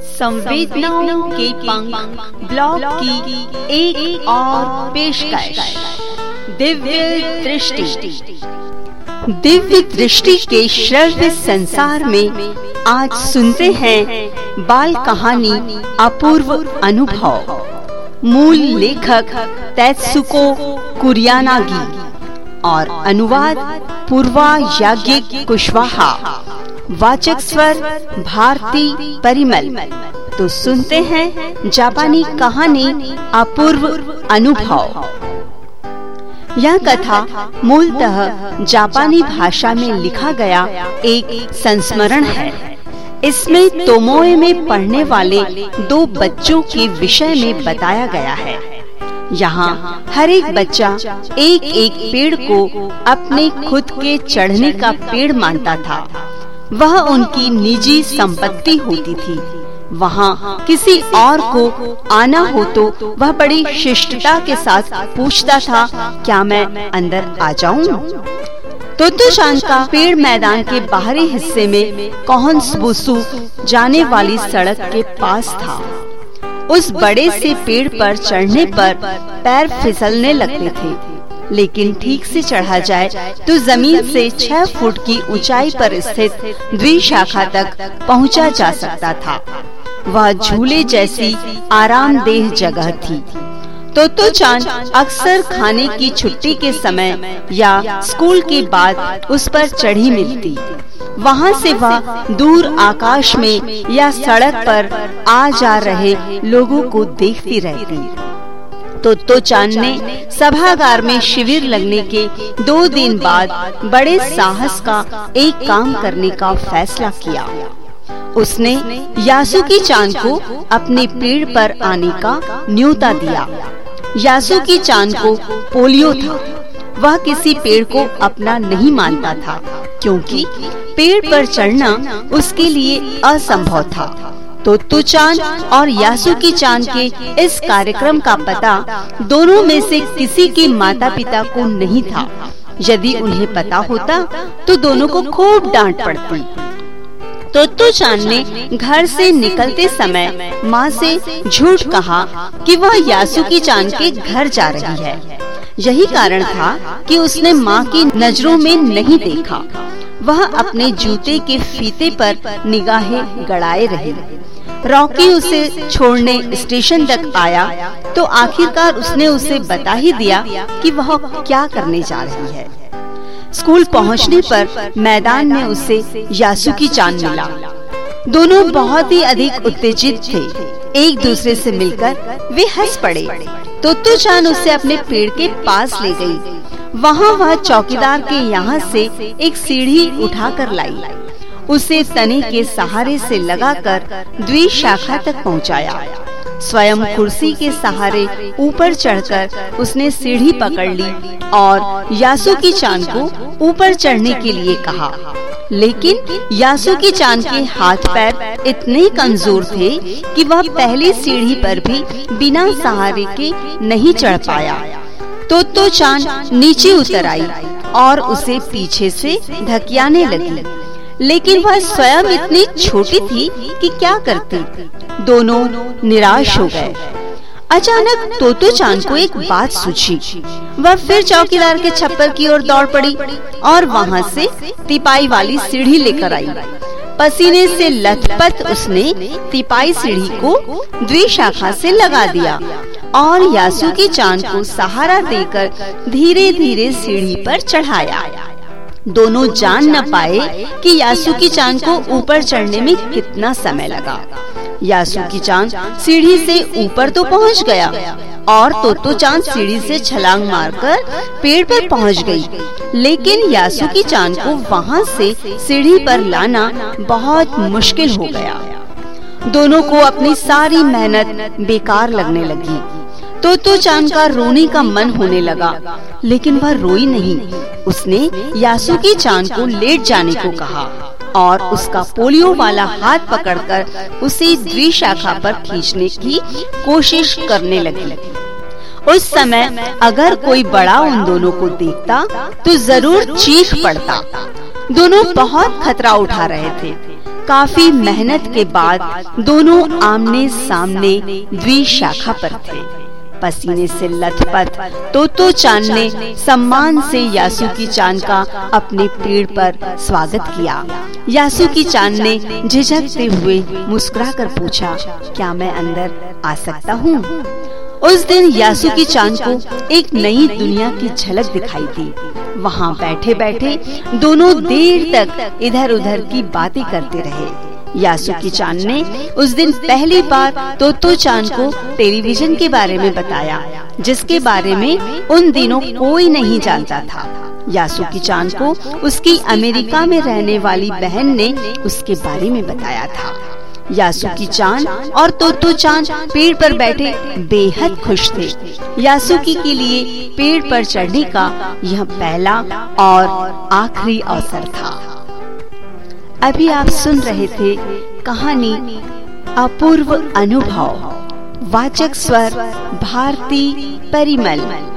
संवेदनाओं के पंख, ब्लॉग की एक एक और पेशकश। दिव्य दृष्टि। दिव्य दृष्टि के श्रव्य संसार में आज सुनते हैं बाल कहानी अपूर्व अनुभव। मूल लेखक तैत्सुको कुरियानागी और अनुवाद पूर्वा याज्ञिक कुशवाहा। वाचक स्वर, भारती, परिमल। तो सुनते हैं जापानी कहानी, अपूर्व अनुभव। यह कथा मूलतः जापानी भाषा में लिखा गया एक संस्मरण है। इसमें तोमोए में पढ़ने वाले दो बच्चों के विषय में बताया गया है। यहाँ हर एक बच्चा एक एक पेड़ को अपने खुद के चढ़ने का पेड़ मानता था। वह उनकी निजी संपत्ति होती थी। वहाँ किसी और को आना हो तो वह बड़ी शिष्टता के साथ पूछता था, क्या मैं अंदर आ जाऊँ? तो का पेड़ मैदान के बाहरी हिस्से में कौन जाने वाली सड़क के पास था। उस बड़े से पेड़ पर चढ़ने पर पैर फिसलने लगते थे। लेकिन ठीक से चढ़ा जाए तो ज़मीन से छह फुट की ऊंचाई पर स्थित द्विशाखा तक पहुँचा जा सकता था। वह झूले जैसी आरामदेह जगह थी। तो तो चाँद अक्सर खाने की छुट्टी के समय या स्कूल के बाद उस पर चढ़ी मिलती। वहाँ से वह दूर आकाश में या सड़क पर आ जा रहे लोगों को देखती रहती। तो तो चाँद ने सभागार में शिविर लगने के दो दिन बाद बड़े साहस का एक काम करने का फैसला किया। उसने यासुकी चाँद को अपने पेड़ पर आने का न्योता दिया। यासुकी चाँद को पोलियो था। वह किसी पेड़ को अपना नहीं मानता था क्योंकि पेड़ पर चढ़ना उसके लिए असंभव था। तो चाँद और यासुकी चाँद के इस कार्यक्रम का पता दोनों में से किसी के माता पिता को नहीं था। यदि उन्हें पता होता तो दोनों को खूब डांट पड़ती। तो तो चाँद ने घर से निकलते समय माँ से झूठ कहा कि वह यासुकी चाँद के घर जा रही है। यही कारण था कि उसने माँ की नज़रों में नहीं देखा। वह अपने जूते के फीते पर निगाहें गड़ाए रही। रॉकी उसे छोड़ने स्टेशन तक आया तो आखिरकार उसने उसे बता ही दिया कि वह क्या करने जा रही है। स्कूल पहुँचने पर मैदान में उसे यासुकी चाँद मिला। दोनों बहुत ही अधिक उत्तेजित थे। एक दूसरे से मिलकर वे हंस पड़े। तो तो चाँद उसे अपने पेड़ के पास ले गई। वहाँ वह चौकीदार के यहाँ से एक सीढ़ी उठाकर लाई। उसे तने के सहारे से लगाकर द्विशाखा तक पहुँचाया। स्वयं कुर्सी के सहारे ऊपर चढ़कर उसने सीढ़ी पकड़ ली और यासु की चाँद को ऊपर चढ़ने के लिए कहा। लेकिन यासु की चाँद के हाथ पैर इतने कमज़ोर थे कि वह पहली सीढ़ी पर भी बिना सहारे के नहीं चढ़ पाया। तो तो चाँद नीचे उतर आई और उसे पीछे से धकियाने लगी। लेकिन वह स्वयं इतनी छोटी थी कि क्या करती? दोनों निराश हो गए। अचानक तोतो चाँद को एक बात सूझी। वह फिर चौकीदार के छप्पर की ओर दौड़ पड़ी और वहाँ से तिपाई वाली सीढ़ी लेकर आई। पसीने से लथपथ उसने तिपाई सीढ़ी को द्विशाखा से लगा दिया और यासु की चाँद को सहारा देकर धीरे धीरे सीढ़ी पर चढ़ाया। दोनों जान न पाए कि यासुकी चाँद को ऊपर चढ़ने में कितना समय लगा। यासुकी चाँद सीढ़ी से ऊपर तो पहुँच गया और तोतो चाँद सीढ़ी से छलांग मारकर पेड़ पर पहुँच गई। लेकिन यासुकी चाँद को वहाँ से सीढ़ी पर लाना बहुत मुश्किल हो गया। दोनों को अपनी सारी मेहनत बेकार लगने लगी। तो तो चाँद का रोने का मन होने लगा लेकिन वह रोई नहीं। उसने यासुकी चाँद को लेट जाने को कहा और उसका पोलियो वाला हाथ पकड़कर उसे द्विशाखा पर खींचने की कोशिश करने लगी। उस समय अगर कोई बड़ा उन दोनों को देखता तो ज़रूर चीख पड़ता। दोनों बहुत खतरा उठा रहे थे। काफ़ी मेहनत के बाद दोनों आमने सामने द्विशाखा पर थे। पसीने से लथपथ। तो तो चाँद ने सम्मान से यासु की चाँद का अपने पेड़ पर स्वागत किया। यासु की चाँद ने झिझकते हुए मुस्कुराकर पूछा, क्या मैं अंदर आ सकता हूँ? उस दिन यासु की चाँद को एक नई दुनिया की झलक दिखाई दी। वहाँ बैठे बैठे दोनों देर तक इधर उधर की बातें करते रहे। यासुकी चाँद ने उस दिन पहली बार तोतो चाँद को टेलीविज़न के बारे में बताया, जिसके बारे में उन दिनों कोई नहीं जानता था। यासुकी चाँद को उसकी अमेरिका में रहने वाली बहन ने उसके बारे में बताया था। यासुकी चाँद और तोतो चाँद पेड़ पर बैठे बेहद खुश थे। यासुकी के लिए पेड़ पर चढ़ने का यह पहला और आखिरी अवसर था। अभी आप सुन रहे थे कहानी अपूर्व अनुभव। वाचक स्वर भारती परिमल।